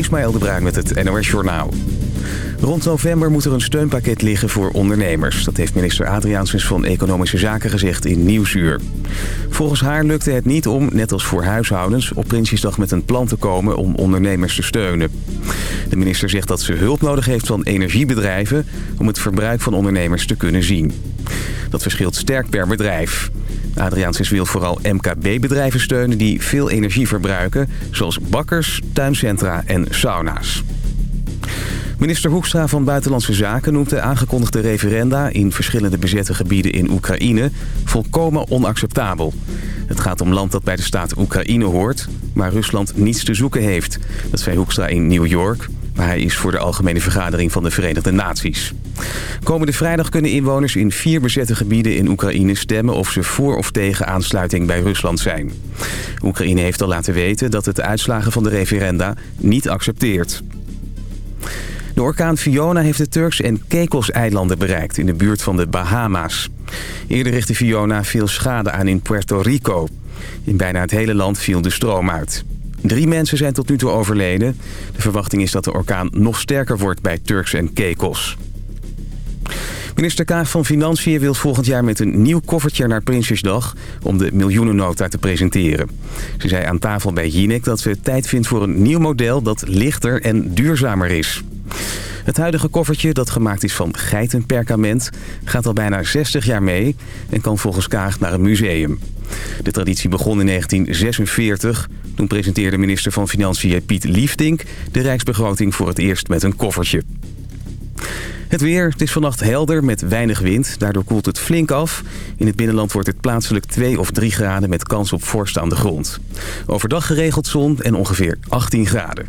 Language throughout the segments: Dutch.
Ismaël de Bruin met het NOS Journaal. Rond november moet er een steunpakket liggen voor ondernemers. Dat heeft minister Adriaansens van Economische Zaken gezegd in Nieuwsuur. Volgens haar lukte het niet om, net als voor huishoudens... op Prinsjesdag met een plan te komen om ondernemers te steunen. De minister zegt dat ze hulp nodig heeft van energiebedrijven... om het verbruik van ondernemers te kunnen zien. Dat verschilt sterk per bedrijf. Adriaansens wil vooral MKB-bedrijven steunen die veel energie verbruiken... zoals bakkers, tuincentra en sauna's. Minister Hoekstra van Buitenlandse Zaken noemt de aangekondigde referenda... in verschillende bezette gebieden in Oekraïne volkomen onacceptabel. Het gaat om land dat bij de staat Oekraïne hoort... maar Rusland niets te zoeken heeft. Dat zei Hoekstra in New York hij is voor de Algemene Vergadering van de Verenigde Naties. Komende vrijdag kunnen inwoners in vier bezette gebieden in Oekraïne stemmen of ze voor of tegen aansluiting bij Rusland zijn. Oekraïne heeft al laten weten dat het uitslagen van de referenda niet accepteert. De orkaan Fiona heeft de Turks- en Caicos-eilanden bereikt in de buurt van de Bahama's. Eerder richtte Fiona veel schade aan in Puerto Rico. In bijna het hele land viel de stroom uit. Drie mensen zijn tot nu toe overleden. De verwachting is dat de orkaan nog sterker wordt bij Turks en Caicos. Minister Kaag van Financiën wil volgend jaar met een nieuw koffertje naar Prinsjesdag... om de miljoenennota te presenteren. Ze zei aan tafel bij Jinek dat ze tijd vindt voor een nieuw model dat lichter en duurzamer is. Het huidige koffertje, dat gemaakt is van geitenperkament... gaat al bijna 60 jaar mee en kan volgens Kaag naar een museum. De traditie begon in 1946. Toen presenteerde minister van Financiën Piet Liefdink... de rijksbegroting voor het eerst met een koffertje. Het weer, het is vannacht helder met weinig wind. Daardoor koelt het flink af. In het binnenland wordt het plaatselijk 2 of 3 graden met kans op vorst aan de grond. Overdag geregeld zon en ongeveer 18 graden.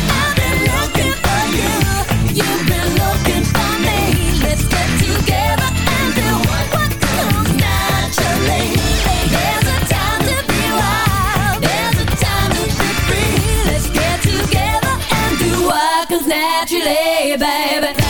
naturally, baby.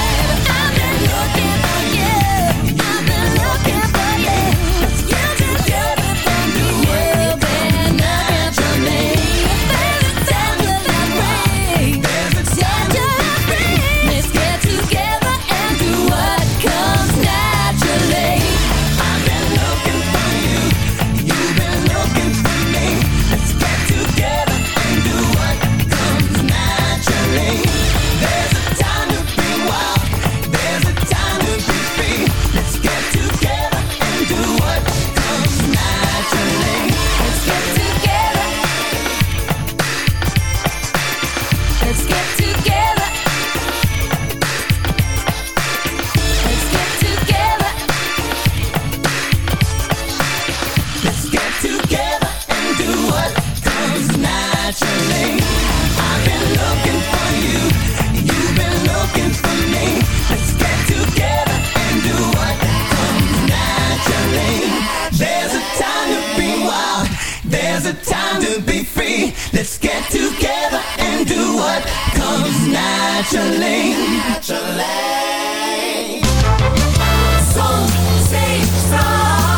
There's a time to be free. Let's get together and do what comes naturally. Zon.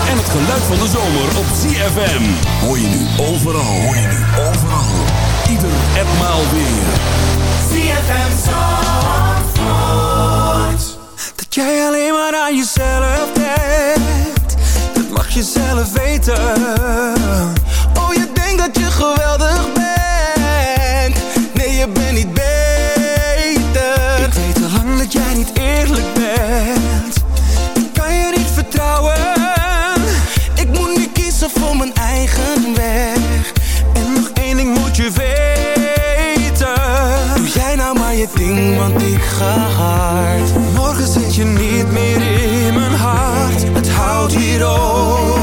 En het geluid van de zomer op ZFM. Hoor je nu overal, hoor je nu overal. Ieder etmaal weer. ZFM Zandvoort. Dat jij alleen maar aan jezelf denkt. Dat mag je zelf weten Oh, je denkt dat je geweldig bent. Nee, je bent niet beter. Ik weet al lang dat jij niet eerlijk bent. Ik kan je niet vertrouwen. Ik moet nu kiezen voor mijn eigen weg. En nog één ding moet je weten. Doe jij nou maar je ding, want ik ga hard. Morgen zit je niet meer in mijn hart. Het houdt hier op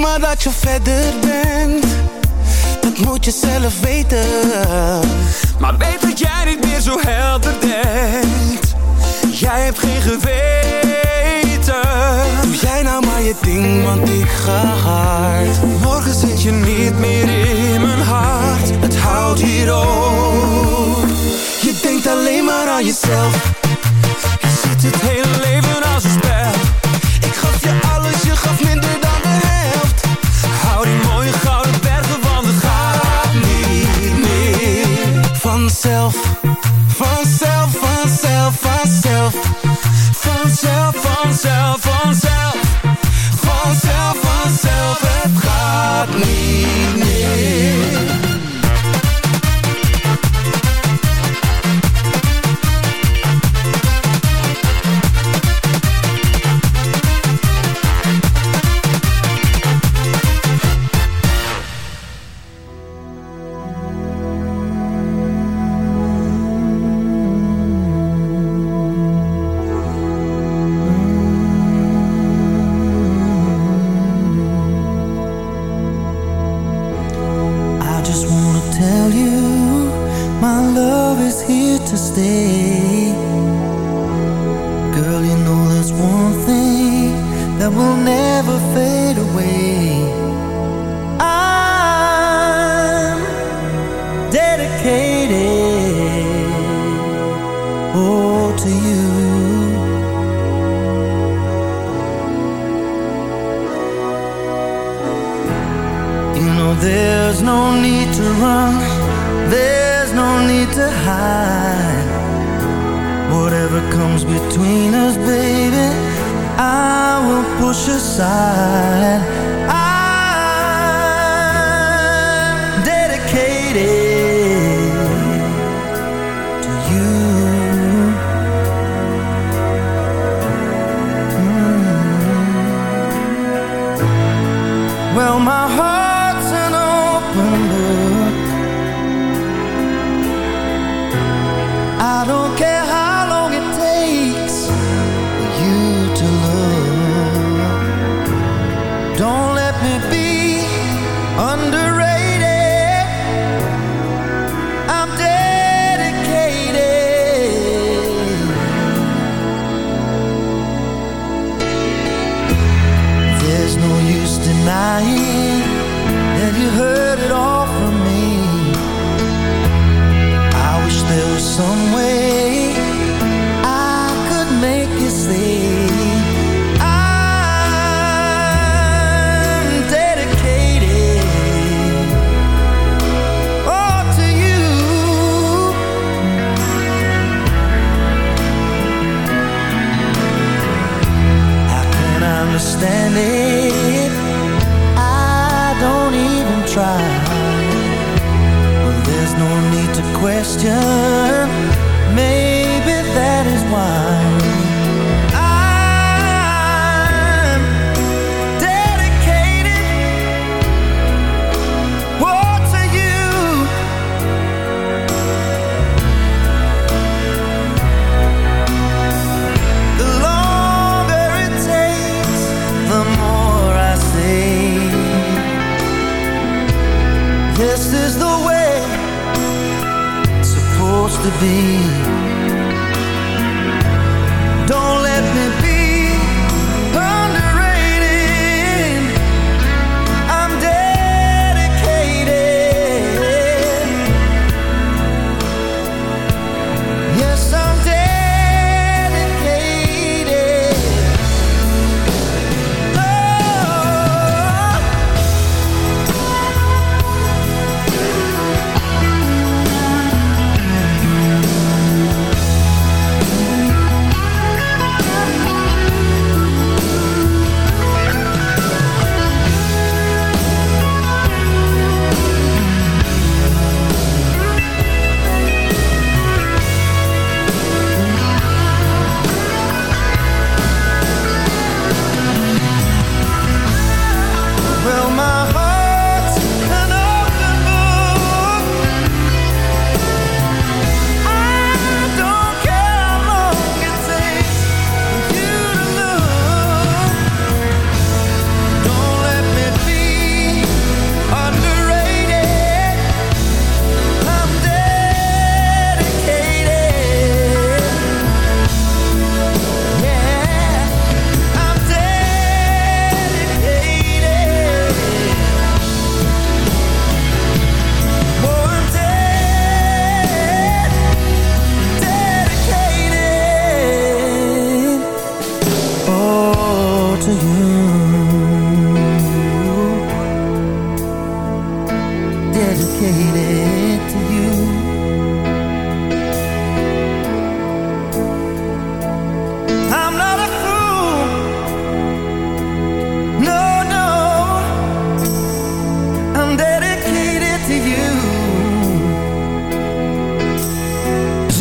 maar dat je verder bent. Dat moet je zelf weten. Maar weet dat jij niet meer zo helder denkt Jij hebt geen geweten. Doe jij nou maar je ding, want ik ga hard. Morgen zit je niet meer in mijn hart. Het houdt hier op. Je denkt alleen maar aan jezelf. Je ziet het hele leven als een spel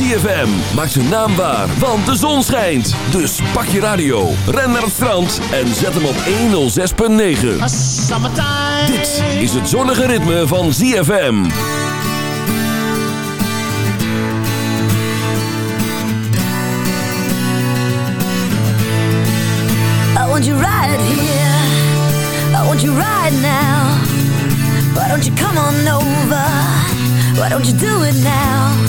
ZFM maakt zijn naam waar, want de zon schijnt. Dus pak je radio, ren naar het strand en zet hem op 106.9. Dit is het zonnige ritme van ZFM. I want you right here. I want you right now. Why don't you come on over? Why don't you do it now?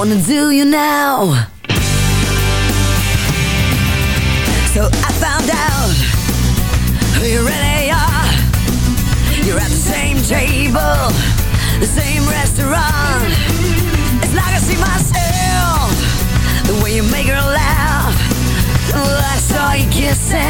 Wanna do you now. So I found out who you really are. You're at the same table, the same restaurant. It's like I see myself, the way you make her laugh. Well, I saw you kissing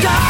stop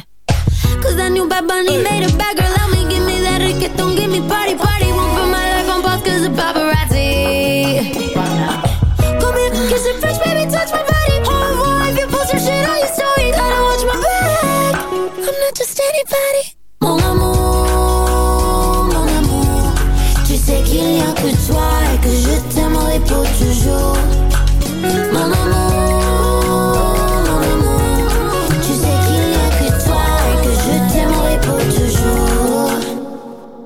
Cause that new Bad Bunny made a bad girl out me. Give me that reggaeton, give me party, party. Won't put my life on pause cause of paparazzi. Come here, kiss it fresh, baby, touch my body. Au revoir, if you post your shit on your story, gotta watch my back. I'm not just anybody. Mon amour, mon amour, tu sais qu'il n'y a que toi et que je t'aimerai pour toujours.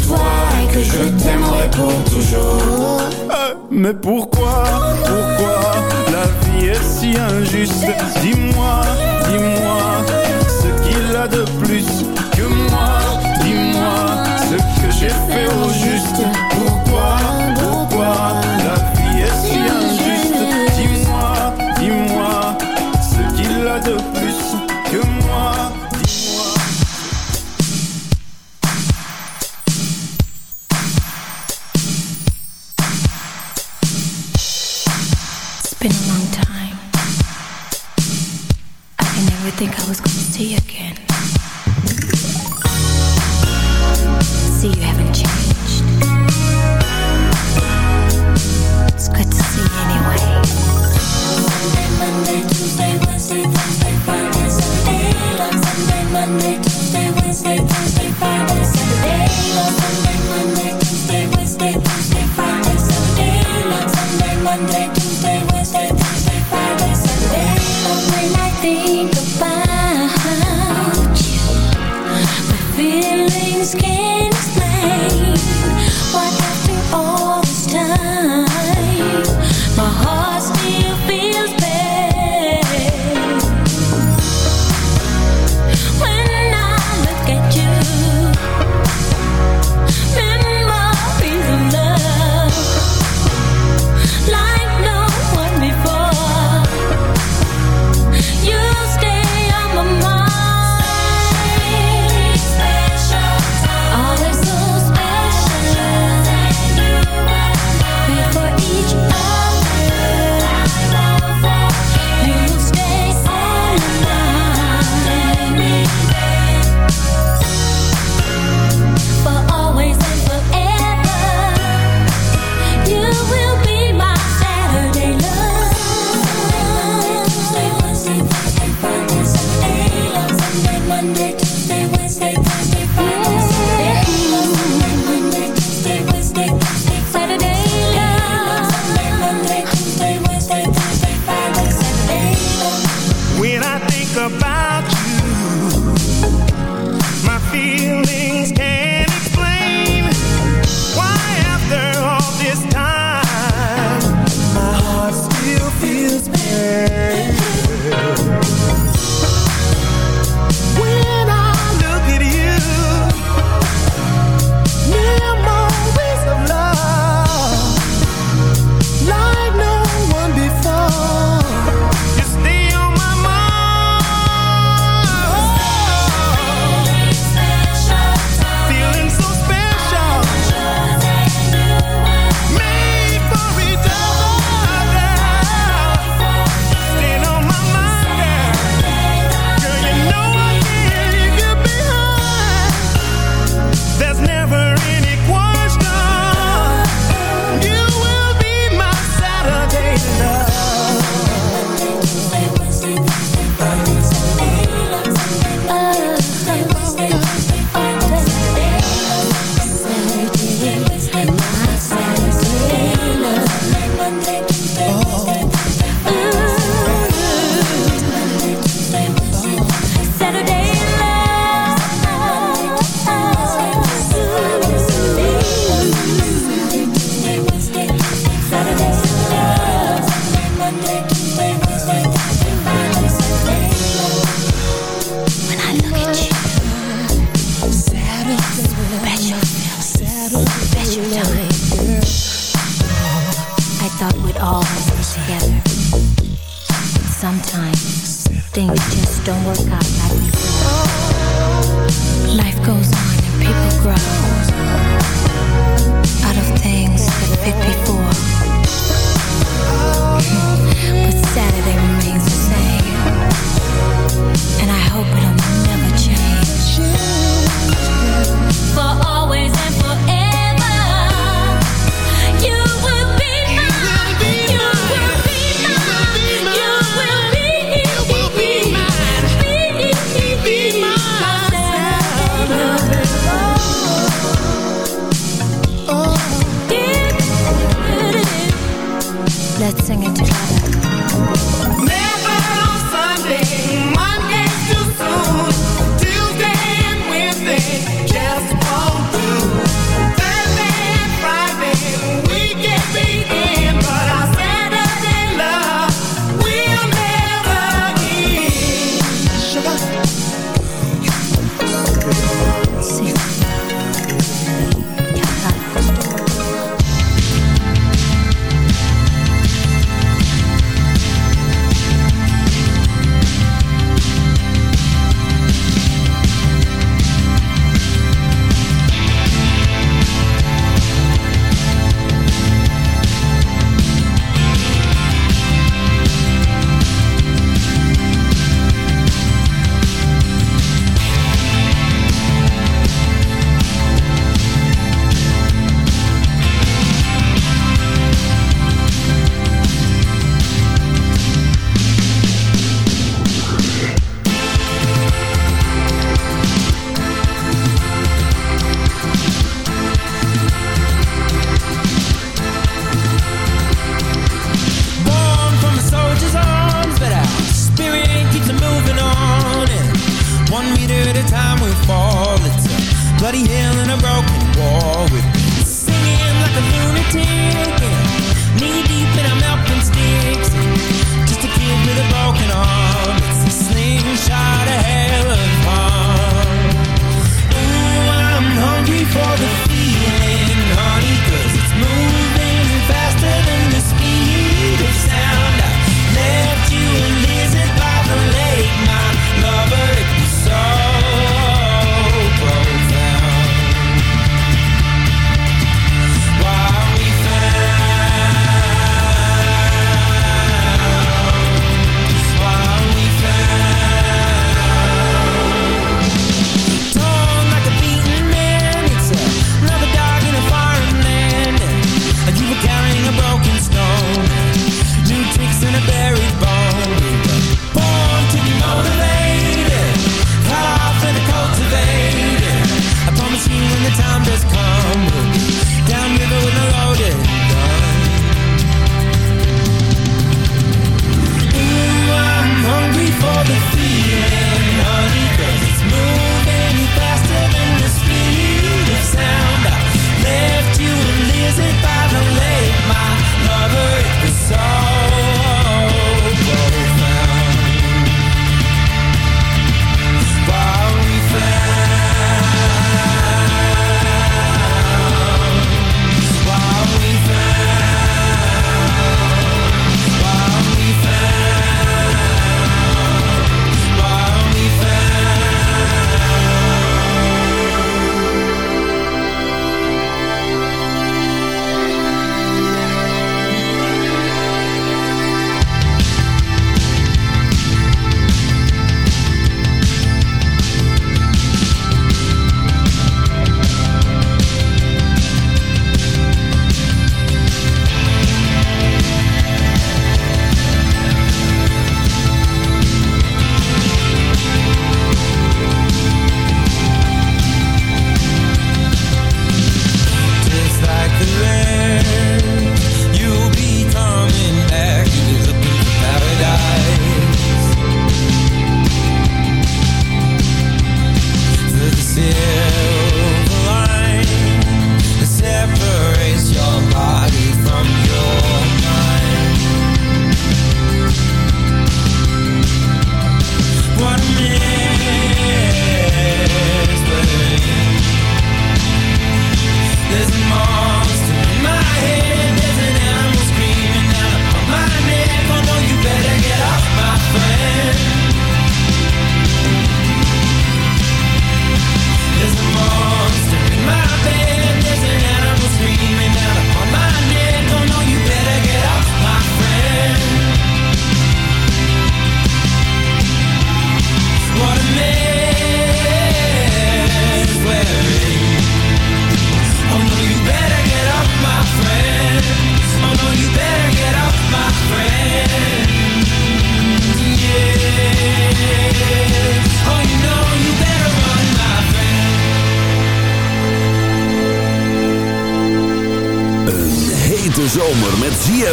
que et que je t'aimerai pour toujours. Euh, mais pourquoi, pourquoi la vie est si injuste? Dis-moi, dis-moi ce qu'il a de plus think I was scared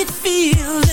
it feels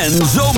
en zo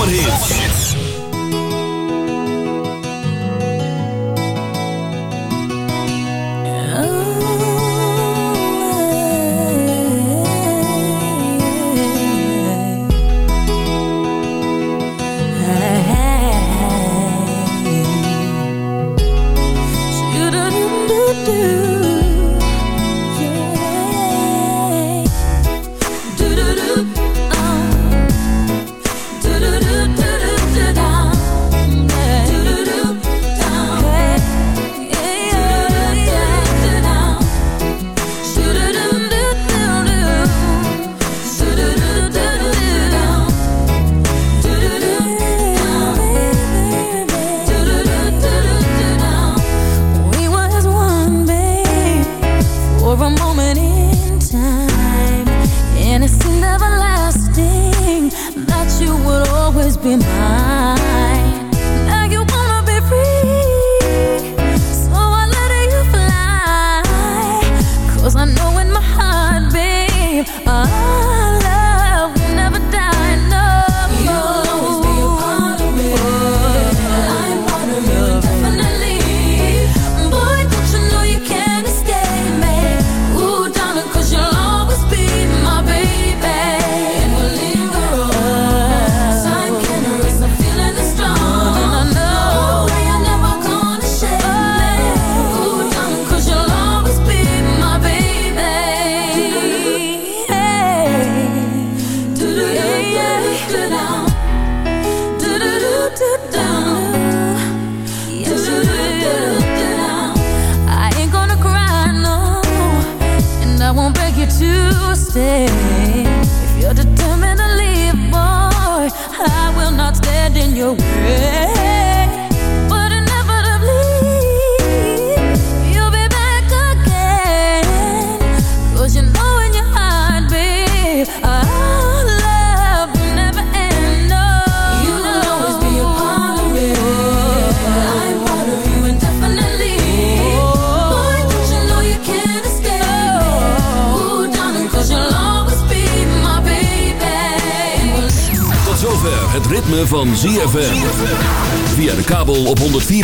be mine.